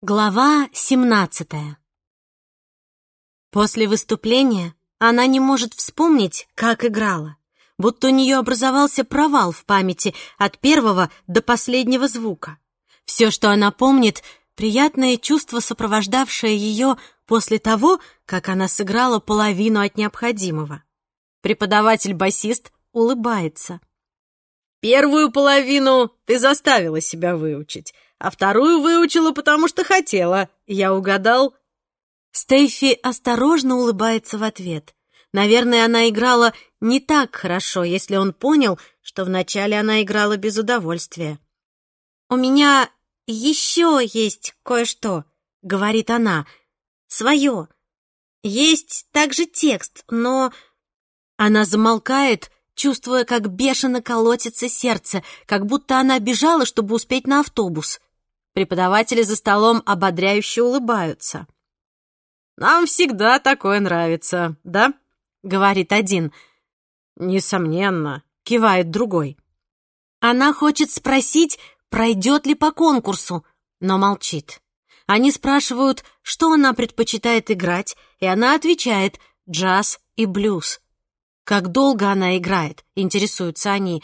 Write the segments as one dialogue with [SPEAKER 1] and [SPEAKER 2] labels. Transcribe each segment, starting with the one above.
[SPEAKER 1] Глава 17 После выступления она не может вспомнить, как играла, будто у нее образовался провал в памяти от первого до последнего звука. Все, что она помнит, приятное чувство, сопровождавшее ее после того, как она сыграла половину от необходимого. Преподаватель-басист улыбается.
[SPEAKER 2] «Первую половину ты заставила себя выучить, а вторую выучила, потому что хотела. Я угадал?»
[SPEAKER 1] Стейфи осторожно улыбается в ответ. Наверное, она играла не так хорошо, если он понял, что вначале она играла без удовольствия. «У меня еще есть кое-что», — говорит она. «Свое. Есть также текст, но...» Она замолкает, чувствуя, как бешено колотится сердце, как будто она бежала, чтобы успеть на автобус. Преподаватели за столом ободряюще улыбаются.
[SPEAKER 2] «Нам всегда такое нравится, да?» — говорит один. «Несомненно», — кивает другой.
[SPEAKER 1] Она хочет спросить, пройдет ли по конкурсу, но молчит. Они спрашивают, что она предпочитает играть, и она отвечает «джаз и блюз». Как долго она играет, интересуются они.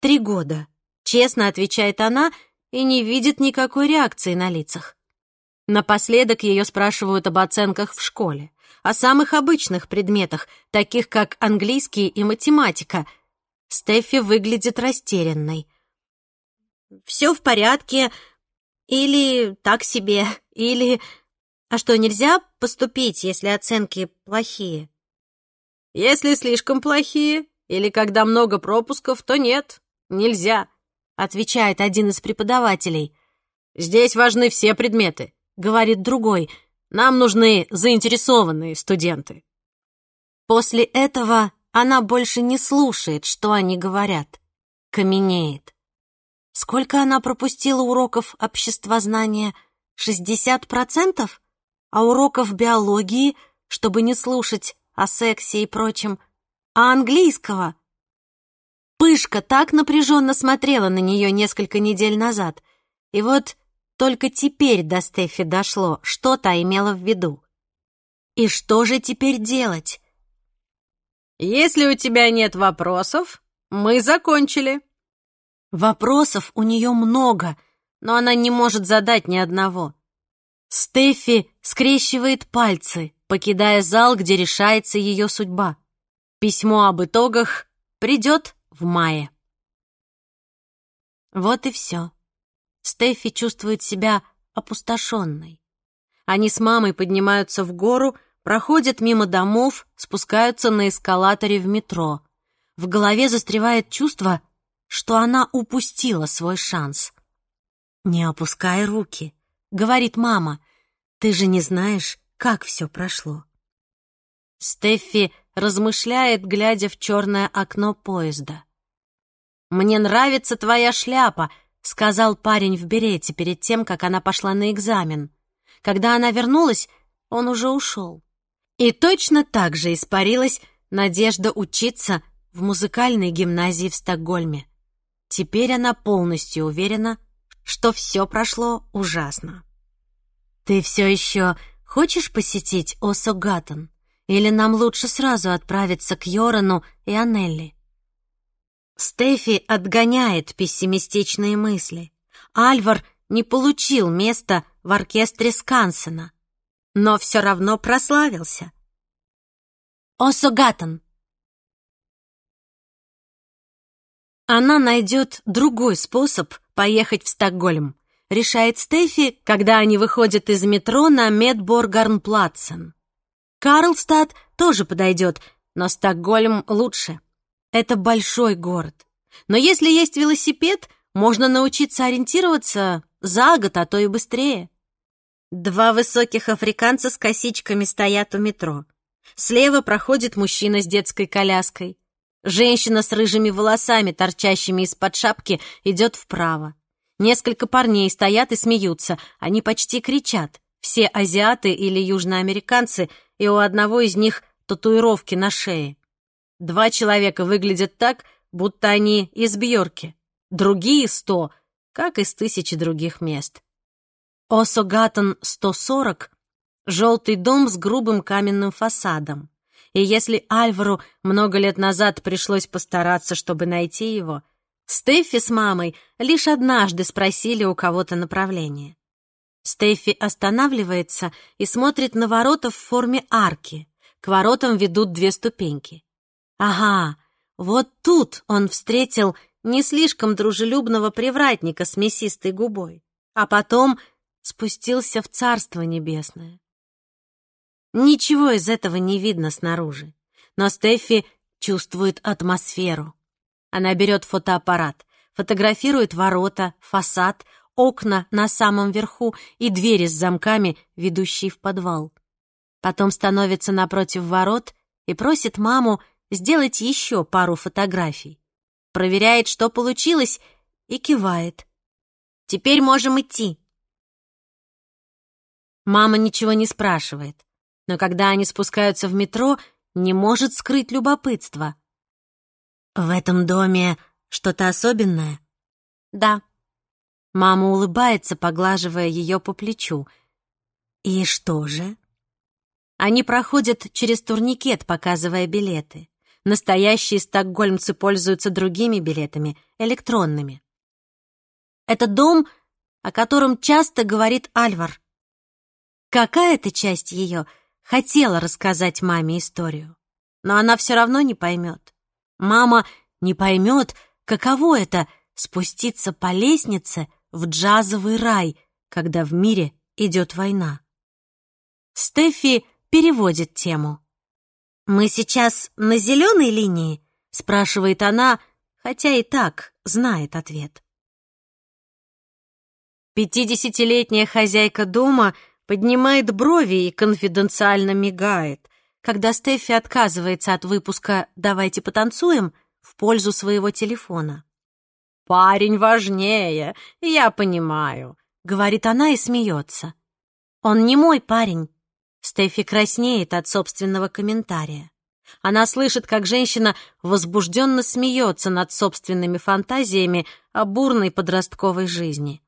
[SPEAKER 1] «Три года», — честно отвечает она и не видит никакой реакции на лицах. Напоследок ее спрашивают об оценках в школе, о самых обычных предметах, таких как английский и математика. Стеффи выглядит растерянной. «Все в порядке, или так себе, или... А что, нельзя поступить, если оценки плохие?»
[SPEAKER 2] «Если слишком плохие, или когда много пропусков, то нет, нельзя»,
[SPEAKER 1] отвечает один из преподавателей.
[SPEAKER 2] «Здесь важны все предметы», — говорит другой. «Нам нужны заинтересованные студенты».
[SPEAKER 1] После этого она больше не слушает, что они говорят. Каменеет. Сколько она пропустила уроков обществознания? Шестьдесят процентов? А уроков биологии, чтобы не слушать о сексе и прочем? А английского? Пышка так напряженно смотрела на нее несколько недель назад. И вот только теперь до Стефи дошло, что та имела в виду. И что же теперь делать?
[SPEAKER 2] «Если у тебя нет вопросов, мы закончили».
[SPEAKER 1] Вопросов у нее много, но она не может задать ни одного. Стефи скрещивает пальцы, покидая зал, где решается ее судьба. Письмо об итогах придет в мае. Вот и все. Стефи чувствует себя опустошенной. Они с мамой поднимаются в гору, проходят мимо домов, спускаются на эскалаторе в метро. В голове застревает чувство, что она упустила свой шанс. «Не опускай руки», — говорит мама. «Ты же не знаешь, как все прошло». Стеффи размышляет, глядя в черное окно поезда. «Мне нравится твоя шляпа», — сказал парень в берете перед тем, как она пошла на экзамен. Когда она вернулась, он уже ушел. И точно так же испарилась надежда учиться в музыкальной гимназии в Стокгольме. Теперь она полностью уверена, что все прошло ужасно. «Ты все еще хочешь посетить Осогатон? Или нам лучше сразу отправиться к Йорану и Анелли?» Стефи отгоняет пессимистичные мысли. Альвар не получил места в оркестре Скансена, но все равно прославился. Осогатон. Она найдет другой способ поехать в Стокгольм, решает Стефи, когда они выходят из метро на Медборгарнплацен. Карлстад тоже подойдет, но Стокгольм лучше. Это большой город. Но если есть велосипед, можно научиться ориентироваться за год, а то и быстрее. Два высоких африканца с косичками стоят у метро. Слева проходит мужчина с детской коляской. Женщина с рыжими волосами, торчащими из-под шапки, идет вправо. Несколько парней стоят и смеются. Они почти кричат. Все азиаты или южноамериканцы, и у одного из них татуировки на шее. Два человека выглядят так, будто они из Бьорки, другие сто, как из тысячи других мест. Осогатон 140 — желтый дом с грубым каменным фасадом. И если Альвару много лет назад пришлось постараться, чтобы найти его, Стефи с мамой лишь однажды спросили у кого-то направление. Стефи останавливается и смотрит на ворота в форме арки. К воротам ведут две ступеньки. Ага, вот тут он встретил не слишком дружелюбного привратника с мясистой губой, а потом спустился в Царство Небесное. Ничего из этого не видно снаружи, но Стефи чувствует атмосферу. Она берет фотоаппарат, фотографирует ворота, фасад, окна на самом верху и двери с замками, ведущие в подвал. Потом становится напротив ворот и просит маму сделать еще пару фотографий. Проверяет, что получилось, и кивает. «Теперь можем идти». Мама ничего не спрашивает, но когда они спускаются в метро, не может скрыть любопытство. «В этом доме что-то особенное?» «Да». Мама улыбается, поглаживая ее по плечу. «И что же?» Они проходят через турникет, показывая билеты. Настоящие стокгольмцы пользуются другими билетами, электронными. Это дом, о котором часто говорит Альвар. Какая-то часть ее хотела рассказать маме историю, но она все равно не поймет. Мама не поймет, каково это — спуститься по лестнице в джазовый рай, когда в мире идет война. Стефи переводит тему. «Мы сейчас на зеленой линии?» — спрашивает она, хотя и так знает ответ. Пятидесятилетняя хозяйка дома поднимает брови и конфиденциально мигает, когда Стефfi отказывается от выпуска «Давайте потанцуем» в пользу своего телефона. «Парень важнее, я понимаю», — говорит она и смеется. «Он не мой парень». Стефи краснеет от собственного комментария. Она слышит, как женщина возбужденно смеется над собственными фантазиями о бурной подростковой жизни.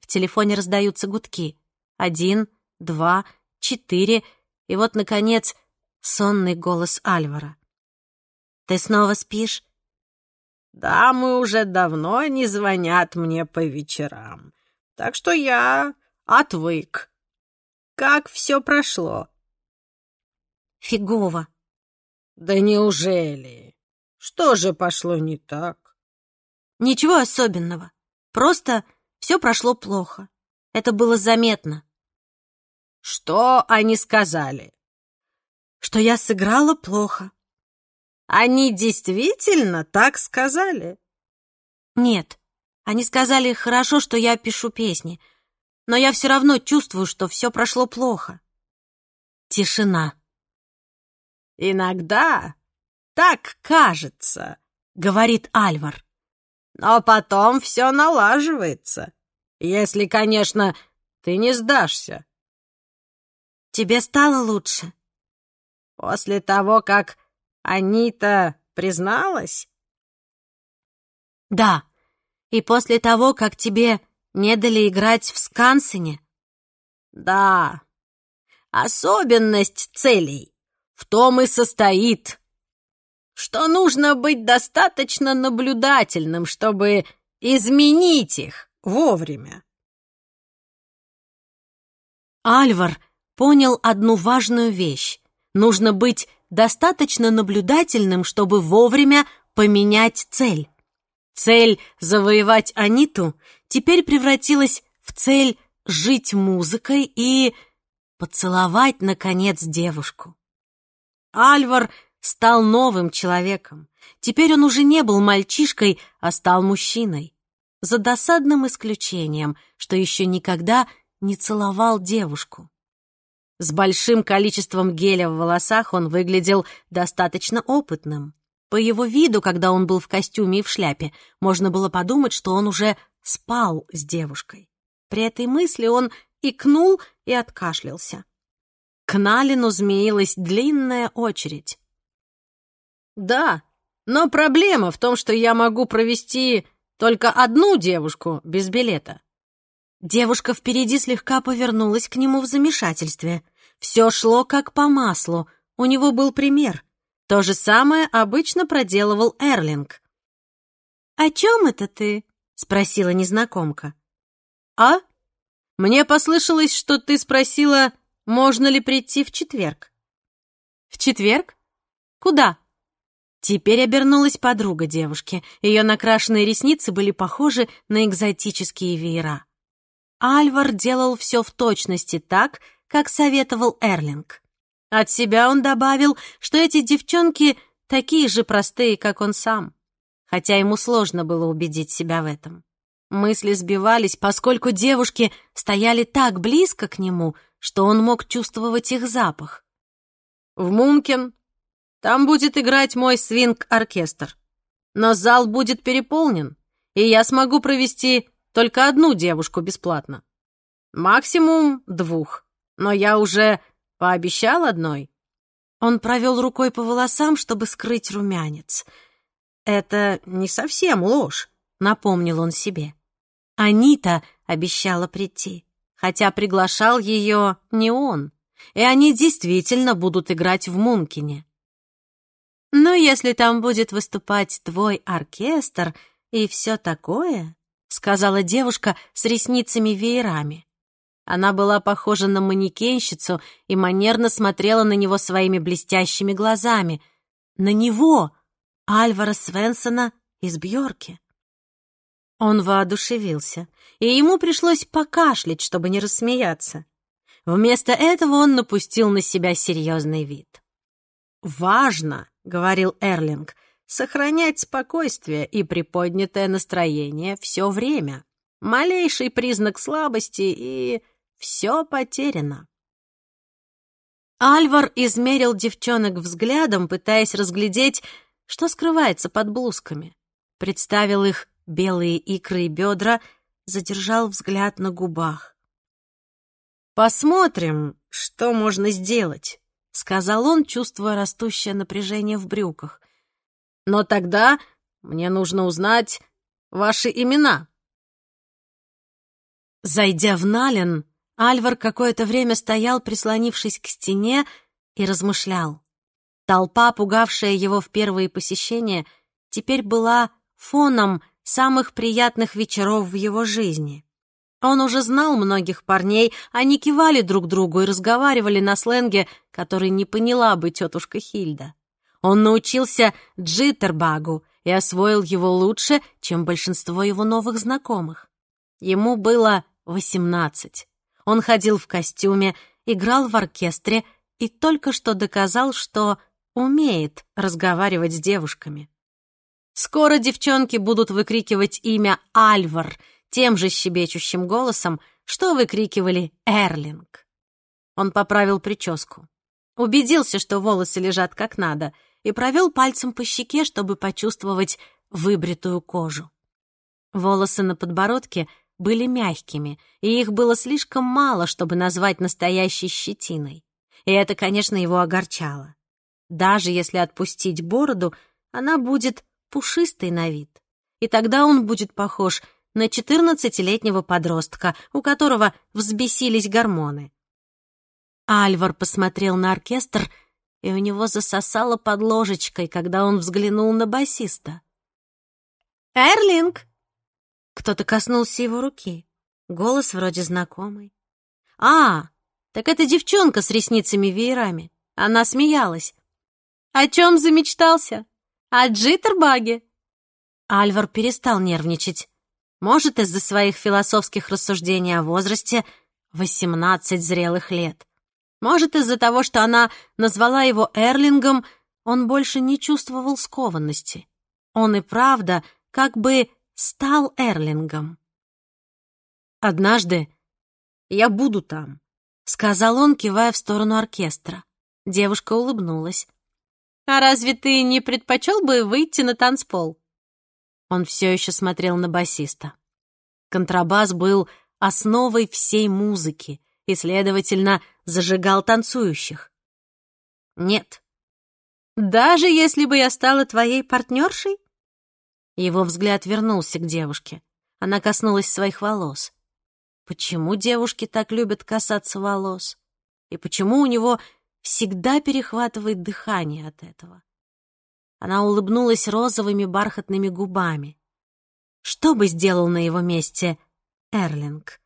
[SPEAKER 1] В телефоне раздаются гудки. Один, два, четыре, и вот, наконец, сонный голос Альвара. «Ты снова спишь?» «Дамы уже давно не звонят мне по вечерам, так что я отвык. Как все прошло?» «Фигово». «Да неужели? Что же пошло не так?» «Ничего особенного. Просто все прошло плохо. Это было заметно». «Что они сказали?» что я сыграла плохо. Они действительно так сказали? Нет, они сказали, хорошо, что я пишу песни, но я все равно чувствую, что все прошло плохо. Тишина. Иногда так кажется, говорит Альвар. Но потом все налаживается, если, конечно, ты не сдашься. Тебе стало лучше? После того, как Анита призналась? Да, и после того, как тебе не дали играть в Скансене? Да, особенность целей в том и состоит, что нужно быть достаточно наблюдательным, чтобы изменить их вовремя. Альвар понял одну важную вещь. Нужно быть достаточно наблюдательным, чтобы вовремя поменять цель. Цель завоевать Аниту теперь превратилась в цель жить музыкой и поцеловать, наконец, девушку. Альвар стал новым человеком. Теперь он уже не был мальчишкой, а стал мужчиной. За досадным исключением, что еще никогда не целовал девушку. С большим количеством геля в волосах он выглядел достаточно опытным. По его виду, когда он был в костюме и в шляпе, можно было подумать, что он уже спал с девушкой. При этой мысли он икнул и откашлялся. К Налину змеилась длинная очередь. «Да, но проблема в том, что я могу провести только одну девушку без билета. Девушка впереди слегка повернулась к нему в замешательстве. Все шло как по маслу. У него был пример. То же самое обычно проделывал Эрлинг. «О чем это ты?» — спросила незнакомка.
[SPEAKER 2] «А? Мне послышалось, что ты спросила, можно ли прийти в четверг».
[SPEAKER 1] «В четверг? Куда?» Теперь обернулась подруга девушки. Ее накрашенные ресницы были похожи на экзотические веера. Альвар делал все в точности так, как советовал Эрлинг. От себя он добавил, что эти девчонки такие же простые, как он сам, хотя ему сложно было убедить себя в этом. Мысли сбивались, поскольку девушки стояли так близко к нему, что он мог чувствовать их запах.
[SPEAKER 2] «В Мункен там будет играть мой свинг-оркестр. Но зал будет переполнен, и я смогу провести только одну девушку бесплатно. Максимум двух, но я уже пообещал одной».
[SPEAKER 1] Он провел рукой по волосам, чтобы скрыть румянец. «Это не совсем ложь», — напомнил он себе. Анита обещала прийти, хотя приглашал ее не он, и они действительно будут играть в Мункине. «Ну, если там будет выступать твой оркестр и все такое», — сказала девушка с ресницами-веерами. Она была похожа на манекенщицу и манерно смотрела на него своими блестящими глазами. На него, Альвара Свенсона из Бьорки. Он воодушевился, и ему пришлось покашлять, чтобы не рассмеяться. Вместо этого он напустил на себя серьезный вид. «Важно», — говорил Эрлинг, — сохранять спокойствие и приподнятое настроение все время. Малейший признак слабости, и все потеряно. Альвар измерил девчонок взглядом, пытаясь разглядеть, что скрывается под блузками. Представил их белые икры и бедра, задержал взгляд на губах. «Посмотрим, что можно сделать», — сказал он, чувствуя растущее напряжение в брюках. Но тогда мне нужно узнать ваши имена». Зайдя в Нален, Альвар какое-то время стоял, прислонившись к стене, и размышлял. Толпа, пугавшая его в первые посещения, теперь была фоном самых приятных вечеров в его жизни. Он уже знал многих парней, они кивали друг другу и разговаривали на сленге, который не поняла бы тетушка Хильда. Он научился джиттербагу и освоил его лучше, чем большинство его новых знакомых. Ему было восемнадцать. Он ходил в костюме, играл в оркестре и только что доказал, что умеет разговаривать с девушками. Скоро девчонки будут выкрикивать имя Альвар тем же щебечущим голосом, что выкрикивали Эрлинг. Он поправил прическу. Убедился, что волосы лежат как надо — и провел пальцем по щеке, чтобы почувствовать выбритую кожу. Волосы на подбородке были мягкими, и их было слишком мало, чтобы назвать настоящей щетиной. И это, конечно, его огорчало. Даже если отпустить бороду, она будет пушистой на вид. И тогда он будет похож на четырнадцатилетнего подростка, у которого взбесились гормоны. Альвар посмотрел на оркестр — и у него засосало под ложечкой, когда он взглянул на басиста. «Эрлинг!» Кто-то коснулся его руки. Голос вроде знакомый. «А, так это девчонка с ресницами-веерами». Она смеялась. «О чем замечтался? О джиттербаге?» Альвар перестал нервничать. Может, из-за своих философских рассуждений о возрасте восемнадцать зрелых лет. Может, из-за того, что она назвала его Эрлингом, он больше не чувствовал скованности. Он и правда как бы стал Эрлингом. «Однажды я буду там», — сказал он, кивая в сторону оркестра. Девушка улыбнулась. «А разве ты не предпочел бы выйти на танцпол?» Он все еще смотрел на басиста. Контрабас был основой всей музыки, и, следовательно, зажигал танцующих. Нет. Даже если бы я стала твоей партнершей? Его взгляд вернулся к девушке. Она коснулась своих волос. почему девушки так любят касаться волос и почему у него всегда перехватывает дыхание от этого. Она улыбнулась розовыми бархатными губами. Что бы сделал на его месте Эрлинг?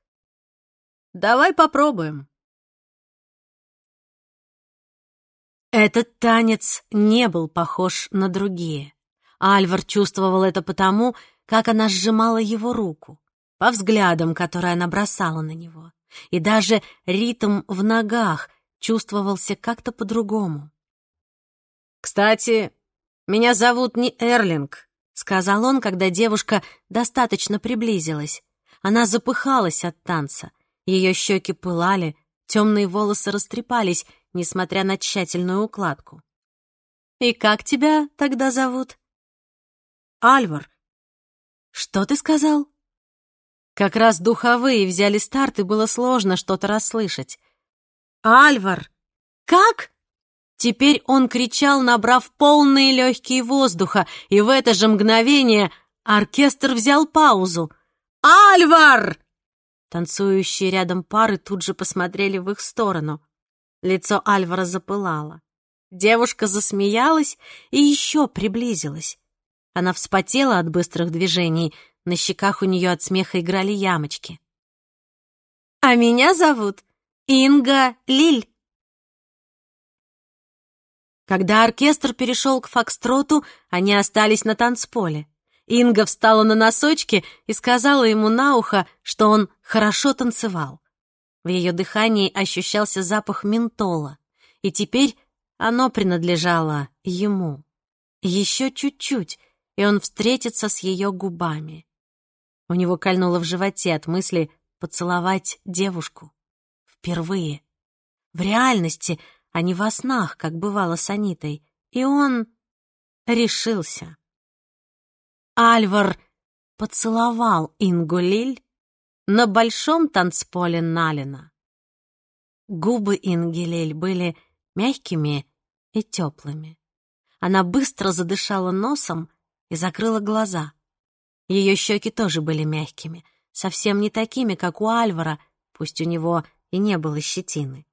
[SPEAKER 2] «Давай попробуем»,
[SPEAKER 1] Этот танец не был похож на другие. Альвар чувствовал это потому, как она сжимала его руку, по взглядам, которые она бросала на него. И даже ритм в ногах чувствовался как-то по-другому.
[SPEAKER 2] «Кстати, меня зовут не Эрлинг», —
[SPEAKER 1] сказал он, когда девушка достаточно приблизилась. Она запыхалась от танца. Ее щеки пылали, темные волосы растрепались, несмотря на тщательную укладку. «И как тебя тогда зовут?» «Альвар». «Что ты сказал?» Как раз духовые взяли старт, и было сложно что-то расслышать. «Альвар! Как?» Теперь он кричал, набрав полные легкие воздуха, и в это же мгновение оркестр взял паузу. «Альвар!» Танцующие рядом пары тут же посмотрели в их сторону. Лицо Альвара запылало. Девушка засмеялась и еще приблизилась. Она вспотела от быстрых движений, на щеках у нее от смеха играли ямочки. «А меня зовут Инга Лиль». Когда оркестр перешел к фокстроту, они остались на танцполе. Инга встала на носочки и сказала ему на ухо, что он хорошо танцевал. В ее дыхании ощущался запах ментола, и теперь оно принадлежало ему. Еще чуть-чуть, и он встретится с ее губами. У него кольнуло в животе от мысли поцеловать девушку. Впервые. В реальности, а не во снах, как бывало с Анитой. И он решился. Альвар поцеловал Ингу Лиль на большом танцполе Налина. Губы Ингелель были мягкими и теплыми. Она быстро задышала носом и закрыла глаза. Ее щеки тоже были мягкими, совсем не такими, как у Альвара, пусть у него и не было щетины.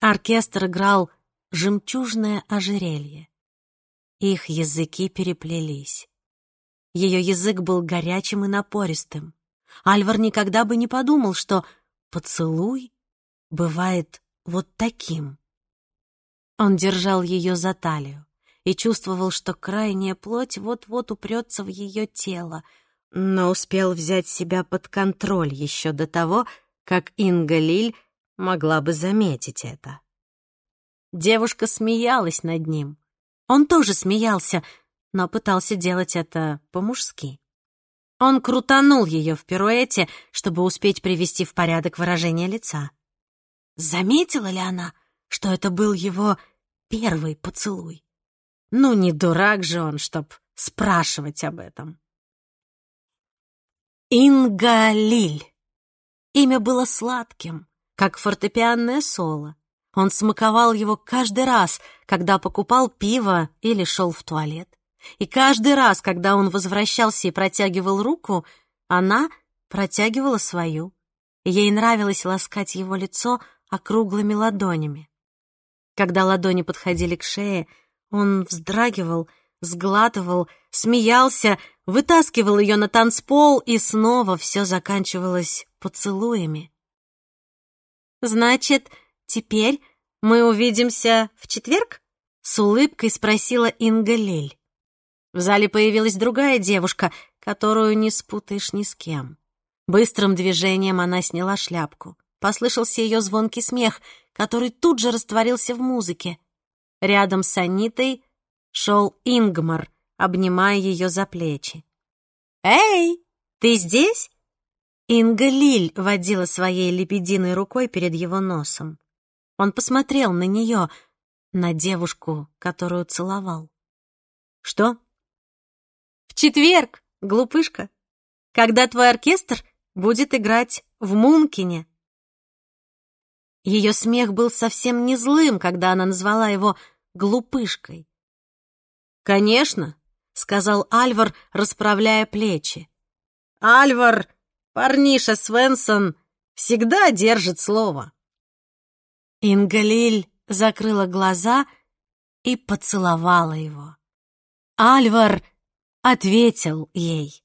[SPEAKER 1] Оркестр играл «Жемчужное ожерелье». Их языки переплелись. Ее язык был горячим и напористым. Альвар никогда бы не подумал, что поцелуй бывает вот таким. Он держал ее за талию и чувствовал, что крайняя плоть вот-вот упрется в ее тело, но успел взять себя под контроль еще до того, как Инга Лиль могла бы заметить это. Девушка смеялась над ним. Он тоже смеялся, но пытался делать это по-мужски. Он крутанул ее в пируэте, чтобы успеть привести в порядок выражение лица. Заметила ли она, что это был его первый поцелуй? Ну, не дурак же он, чтоб спрашивать об этом. Инга Лиль. Имя было сладким, как фортепианное соло. Он смаковал его каждый раз, когда покупал пиво или шел в туалет. И каждый раз, когда он возвращался и протягивал руку, она протягивала свою. Ей нравилось ласкать его лицо округлыми ладонями. Когда ладони подходили к шее, он вздрагивал, сглатывал, смеялся, вытаскивал ее на танцпол, и снова все заканчивалось поцелуями. «Значит, теперь мы увидимся в четверг?» — с улыбкой спросила Инга Лель. В зале появилась другая девушка, которую не спутаешь ни с кем. Быстрым движением она сняла шляпку. Послышался ее звонкий смех, который тут же растворился в музыке. Рядом с Анитой шел Ингмар, обнимая ее за плечи. «Эй, ты здесь?» Инга Лиль водила своей лепединой рукой перед его носом. Он посмотрел на нее, на девушку, которую целовал. «Что?» четверг, глупышка, когда твой оркестр будет играть в Мункине». Ее смех был совсем не злым, когда она назвала его глупышкой. «Конечно», — сказал Альвар, расправляя плечи. «Альвар, парниша Свенсон,
[SPEAKER 2] всегда держит слово.
[SPEAKER 1] Ингалиль закрыла глаза и поцеловала его. Альвар ответил ей.